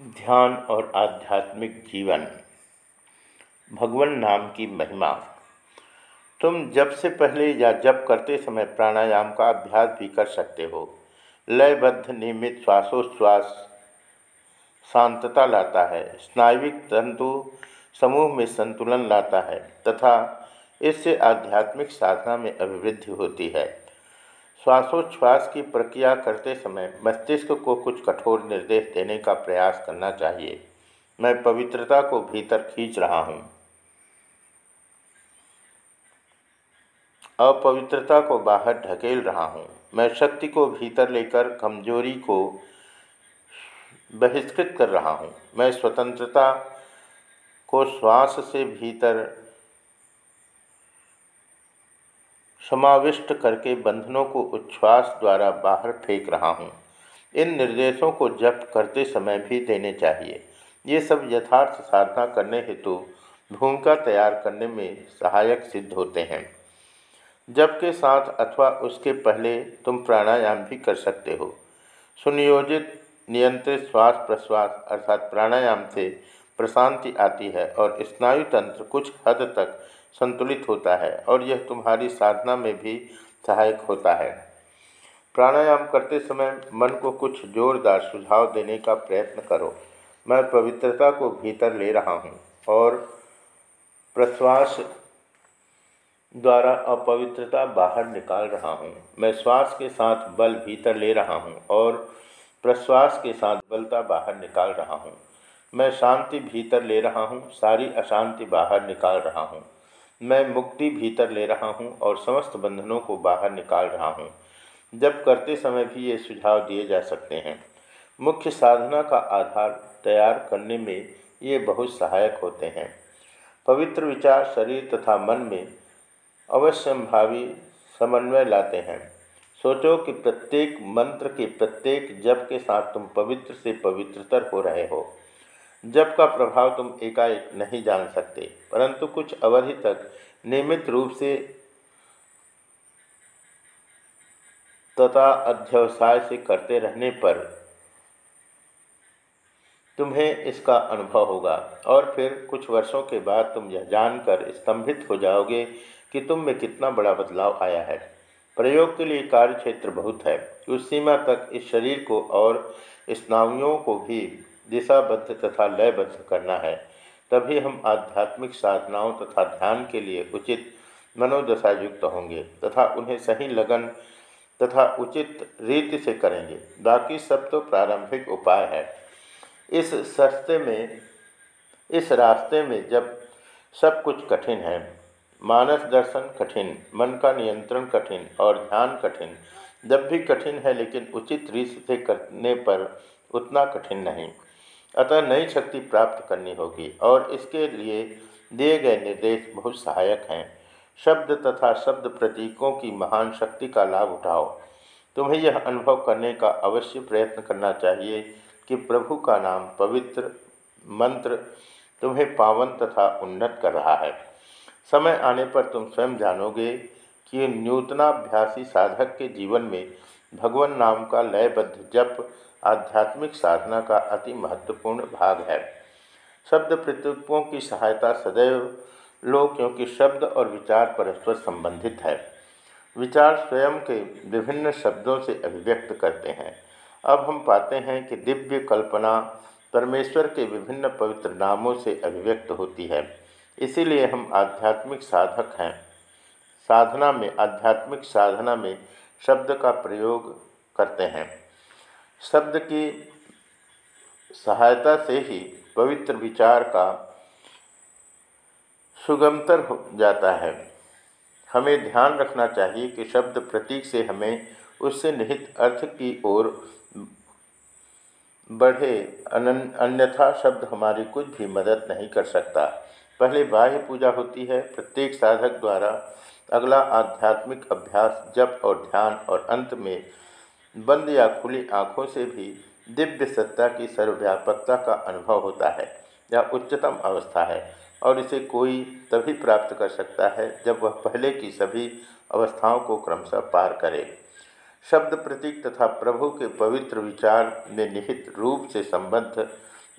ध्यान और आध्यात्मिक जीवन। भगवान नाम की महिमा। तुम जब से पहले या जब करते समय प्राणायाम का अभ्यास भी कर सकते हो। लयबद्ध, नियमित श्वासोच्छ्वास शांतता लाता है। स्नायुविक तंतु समूह में संतुलन लाता है तथा इससे आध्यात्मिक साधना में अभिवृद्धि होती है। श्वासोच्छ्वास की प्रक्रिया करते समय मस्तिष्क को कुछ कठोर निर्देश देने का प्रयास करना चाहिए। मैं पवित्रता को भीतर खींच रहा हूँ। अपवित्रता को बाहर ढकेल रहा हूँ। मैं शक्ति को भीतर लेकर कमज़ोरी को बहिष्कृत कर रहा हूँ। मैं स्वतंत्रता को श्वास से भीतर समाविष्ट करके बंधनों को उच्छ्वास द्वारा बाहर फेंक रहा हूँ। इन निर्देशों को जप करते समय भी देने चाहिए। ये सब यथार्थ साधना करने हेतु भूमिका तैयार करने में सहायक सिद्ध होते हैं। जब के साथ अथवा उसके पहले तुम प्राणायाम भी कर सकते हो। सुनियोजित नियंत्रित श्वास प्रश्वास अर्थात प्राणायाम से प्रशांति आती है और स्नायु तंत्र कुछ हद तक संतुलित होता है और यह तुम्हारी साधना में भी सहायक होता है। प्राणायाम करते समय मन को कुछ जोरदार सुझाव देने का प्रयत्न करो। मैं पवित्रता को भीतर ले रहा हूँ और प्रश्वास द्वारा अपवित्रता बाहर निकाल रहा हूँ। मैं श्वास के साथ बल भीतर ले रहा हूँ और प्रश्वास के साथ बलता बाहर निकाल रहा हूँ। मैं शांति भीतर ले रहा हूँ, सारी अशांति बाहर निकाल रहा हूँ। मैं मुक्ति भीतर ले रहा हूँ और समस्त बंधनों को बाहर निकाल रहा हूँ। जब करते समय भी ये सुझाव दिए जा सकते हैं। मुख्य साधना का आधार तैयार करने में ये बहुत सहायक होते हैं। पवित्र विचार शरीर तथा मन में अवश्यंभावी समन्वय लाते हैं। सोचो कि प्रत्येक मंत्र के प्रत्येक जप के साथ तुम पवित्र से पवित्रतर हो रहे हो। जब का प्रभाव तुम एकाएक नहीं जान सकते, परंतु कुछ अवधि तक नियमित रूप से तथा अध्यवसाय से करते रहने पर तुम्हें इसका अनुभव होगा। और फिर कुछ वर्षों के बाद तुम यह जानकर स्तंभित हो जाओगे कि तुम में कितना बड़ा बदलाव आया है। प्रयोग के लिए कार्य क्षेत्र बहुत है। उस सीमा तक इस शरीर को और स्नायुओं को भी दिशाबद्ध तथा लयबद्ध करना है। तभी हम आध्यात्मिक साधनाओं तथा ध्यान के लिए उचित मनोदशा युक्त होंगे तथा उन्हें सही लगन तथा उचित रीति से करेंगे। बाकी सब तो प्रारंभिक उपाय है। इस सस्ते में, इस रास्ते में जब सब कुछ कठिन है, मानस दर्शन कठिन, मन का नियंत्रण कठिन और ध्यान कठिन, जब भी कठिन है लेकिन उचित रीति से करने पर उतना कठिन नहीं। अतः नई शक्ति प्राप्त करनी होगी और इसके लिए दिए गए निर्देश बहुत सहायक हैं। शब्द तथा शब्द प्रतीकों की महान शक्ति का लाभ उठाओ। तुम्हें यह अनुभव करने का अवश्य प्रयत्न करना चाहिए कि प्रभु का नाम पवित्र मंत्र तुम्हें पावन तथा उन्नत कर रहा है। समय आने पर तुम स्वयं जानोगे कि न्यूतनाभ्यासी साधक के जीवन में भगवान नाम का लयबद्ध जप आध्यात्मिक साधना का अति महत्वपूर्ण भाग है। शब्द प्रतीकों की सहायता सदैव लो क्योंकि शब्द और विचार परस्पर संबंधित है। विचार स्वयं के विभिन्न शब्दों से अभिव्यक्त करते हैं। अब हम पाते हैं कि दिव्य कल्पना परमेश्वर के विभिन्न पवित्र नामों से अभिव्यक्त होती है। इसीलिए हम आध्यात्मिक साधक हैं। साधना में, आध्यात्मिक साधना में शब्द का प्रयोग करते हैं। शब्द की सहायता से ही पवित्र विचार का सुगमतर हो जाता है। हमें ध्यान रखना चाहिए कि शब्द प्रतीक से हमें उससे निहित अर्थ की ओर बढ़े। अन्यथा शब्द हमारी कुछ भी मदद नहीं कर सकता। पहले बाह्य पूजा होती है। प्रत्येक साधक द्वारा अगला आध्यात्मिक अभ्यास जप और ध्यान और अंत में बंद या खुली आँखों से भी दिव्य सत्ता की सर्वव्यापकता का अनुभव होता है, यह उच्चतम अवस्था है और इसे कोई तभी प्राप्त कर सकता है जब वह पहले की सभी अवस्थाओं को क्रमशः पार करे। शब्द प्रतीक तथा प्रभु के पवित्र विचार में निहित रूप से संबद्ध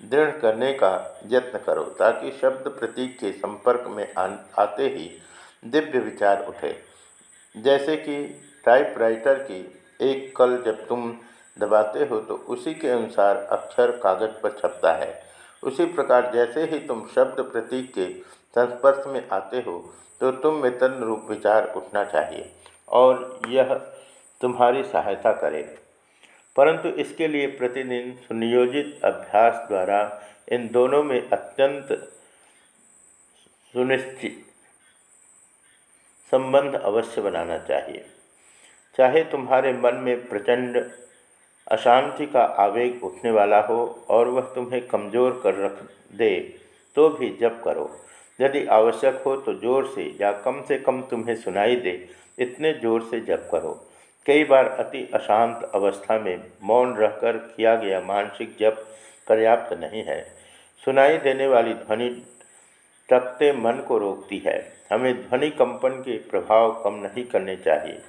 दृढ़ करने का यत्न करो, ताकि शब्द प्रतीक के संपर्क में आते ही दिव्य विचार उठे। जैसे कि टाइपराइटर की एक कल जब तुम दबाते हो तो उसी के अनुसार अक्षर कागज़ पर छपता है। उसी प्रकार जैसे ही तुम शब्द प्रतीक के संस्पर्श में आते हो तो तुम में तन रूप विचार उठना चाहिए और यह तुम्हारी सहायता करे। परंतु इसके लिए प्रतिदिन सुनियोजित अभ्यास द्वारा इन दोनों में अत्यंत सुनिश्चित संबंध अवश्य बनाना चाहिए। चाहे तुम्हारे मन में प्रचंड अशांति का आवेग उठने वाला हो और वह तुम्हें कमज़ोर कर रख दे तो भी जप करो। यदि आवश्यक हो तो ज़ोर से या कम से कम तुम्हें सुनाई दे, इतने ज़ोर से जप करो। कई बार अति अशांत अवस्था में मौन रहकर किया गया मानसिक जप पर्याप्त नहीं है। सुनाई देने वाली ध्वनि टकते मन को रोकती है। हमें ध्वनि कंपन के प्रभाव कम नहीं करने चाहिए।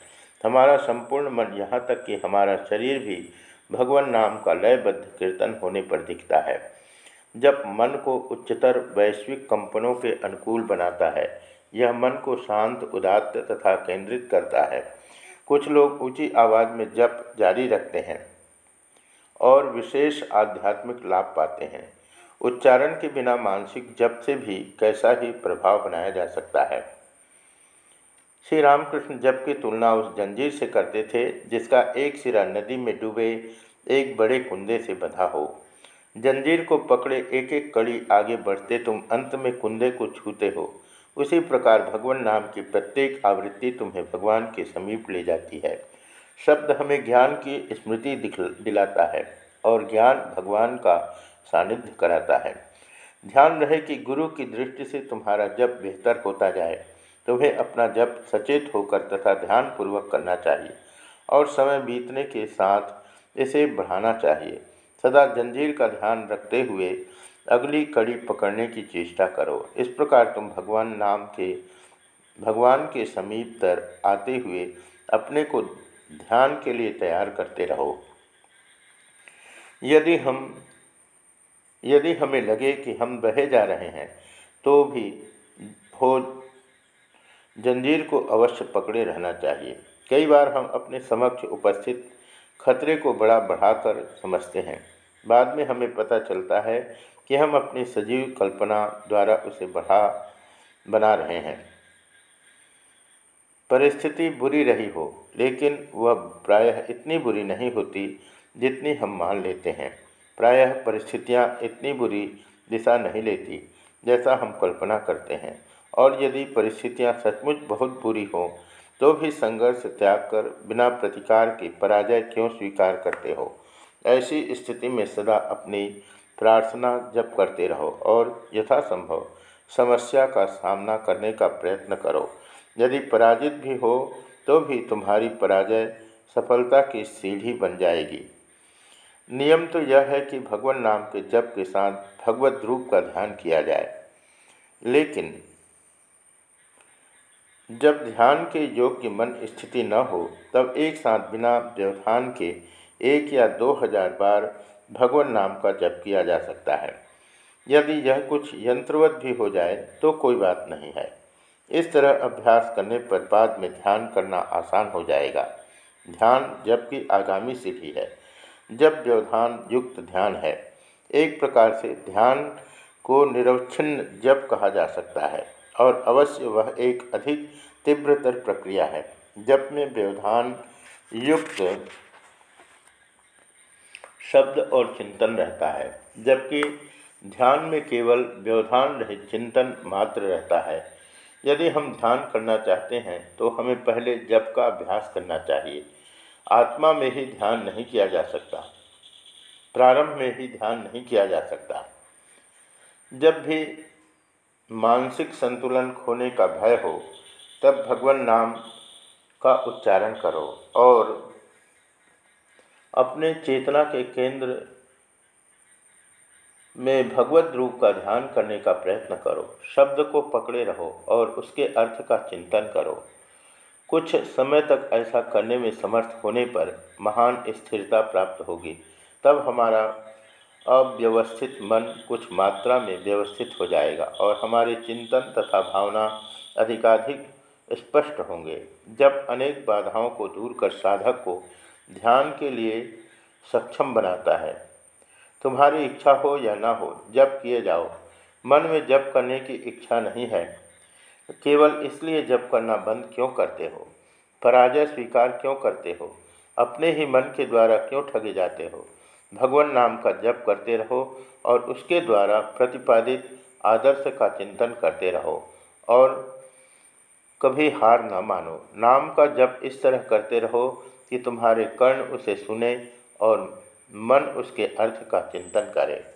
हमारा संपूर्ण मन यहाँ तक कि हमारा शरीर भी भगवान नाम का लयबद्ध कीर्तन होने पर दिखता है। जब मन को उच्चतर वैश्विक कंपनों के अनुकूल बनाता है, यह मन को शांत, उदात्त तथा केंद्रित करता है। कुछ लोग ऊँची आवाज़ में जप जारी रखते हैं और विशेष आध्यात्मिक लाभ पाते हैं। उच्चारण के बिना मानसिक जप से भी कैसा ही प्रभाव बनाया जा सकता है। श्री रामकृष्ण जप की तुलना उस जंजीर से करते थे, जिसका एक सिरा नदी में डूबे, एक बड़े कुंदे से बंधा हो। जंजीर को पकड़े एक एक कड़ी आगे बढ़ते तुम अंत में कुंदे को छूते हो। उसी प्रकार भगवान नाम की प्रत्येक आवृत्ति तुम्हें भगवान के समीप ले जाती है। शब्द हमें ज्ञान की स्मृति दिलाता है और ज्ञान भगवान का सानिध्य कराता है। ध्यान रहे कि गुरु की दृष्टि से तुम्हारा जप बेहतर होता जाए तुम्हें अपना जप सचेत होकर तथा ध्यानपूर्वक करना चाहिए और समय बीतने के साथ इसे बढ़ाना चाहिए। सदा जंजीर का ध्यान रखते हुए अगली कड़ी पकड़ने की चेष्टा करो। इस प्रकार तुम भगवान नाम के, भगवान के समीप तर आते हुए अपने को ध्यान के लिए तैयार करते रहो। यदि हम यदि हमें लगे कि हम बहे जा रहे हैं तो भी हो जंजीर को अवश्य पकड़े रहना चाहिए। कई बार हम अपने समक्ष उपस्थित खतरे को बड़ा बढ़ाकर समझते हैं। बाद में हमें पता चलता है कि हम अपनी सजीव कल्पना द्वारा उसे बढ़ा, बना रहे हैं। परिस्थिति बुरी रही हो, लेकिन वह प्रायः इतनी बुरी नहीं होती जितनी हम मान लेते हैं। प्रायः परिस्थितियाँ इतनी बुरी दिशा नहीं लेती जैसा हम कल्पना करते हैं। और यदि परिस्थितियाँ सचमुच बहुत बुरी हों तो भी संघर्ष त्याग कर बिना प्रतिकार के पराजय क्यों स्वीकार करते हो? ऐसी स्थिति में सदा अपनी प्रार्थना जप करते रहो और यथासंभव समस्या का सामना करने का प्रयत्न करो। यदि पराजित भी हो तो भी तुम्हारी पराजय सफलता की सीढ़ी बन जाएगी। नियम तो यह है कि भगवान नाम के जप के साथ भगवत रूप का ध्यान किया जाए। लेकिन जब ध्यान के योग्य मन स्थिति न हो, तब एक साथ बिना व्यवधान के एक या दो हज़ार बार भगवान नाम का जप किया जा सकता है। यदि यह कुछ यंत्रवत भी हो जाए तो कोई बात नहीं है। इस तरह अभ्यास करने पर बाद में ध्यान करना आसान हो जाएगा। ध्यान जबकि आगामी सीढ़ी है। जब व्यवधान युक्त ध्यान है। एक प्रकार से ध्यान को निरवच्छिन्न जप कहा जा सकता है, और अवश्य वह एक अधिक तीव्रतर प्रक्रिया है। जप में व्यवधान युक्त शब्द और चिंतन रहता है, जबकि ध्यान में केवल व्यवधान रहित चिंतन मात्र रहता है। यदि हम ध्यान करना चाहते हैं तो हमें पहले जप का अभ्यास करना चाहिए। आत्मा में ही ध्यान नहीं किया जा सकता। प्रारंभ में ही ध्यान नहीं किया जा सकता। जब भी मानसिक संतुलन खोने का भय हो, तब भगवान नाम का उच्चारण करो और अपने चेतना के केंद्र में भगवत रूप का ध्यान करने का प्रयत्न करो। शब्द को पकड़े रहो और उसके अर्थ का चिंतन करो। कुछ समय तक ऐसा करने में समर्थ होने पर महान स्थिरता प्राप्त होगी। तब हमारा अव्यवस्थित मन कुछ मात्रा में व्यवस्थित हो जाएगा और हमारे चिंतन तथा भावना अधिकाधिक स्पष्ट होंगे। जब अनेक बाधाओं को दूर कर साधक को ध्यान के लिए सक्षम बनाता है, तुम्हारी इच्छा हो या ना हो, जब किए जाओ। मन में जप करने की इच्छा नहीं है। केवल इसलिए जप करना बंद क्यों करते हो? पराजय स्वीकार क्यों करते हो? अपने ही मन के द्वारा क्यों ठगे जाते हो? भगवान नाम का जप करते रहो और उसके द्वारा प्रतिपादित आदर्श का चिंतन करते रहो और कभी हार न मानो। नाम का जप इस तरह करते रहो कि तुम्हारे कर्ण उसे सुने और मन उसके अर्थ का चिंतन करे।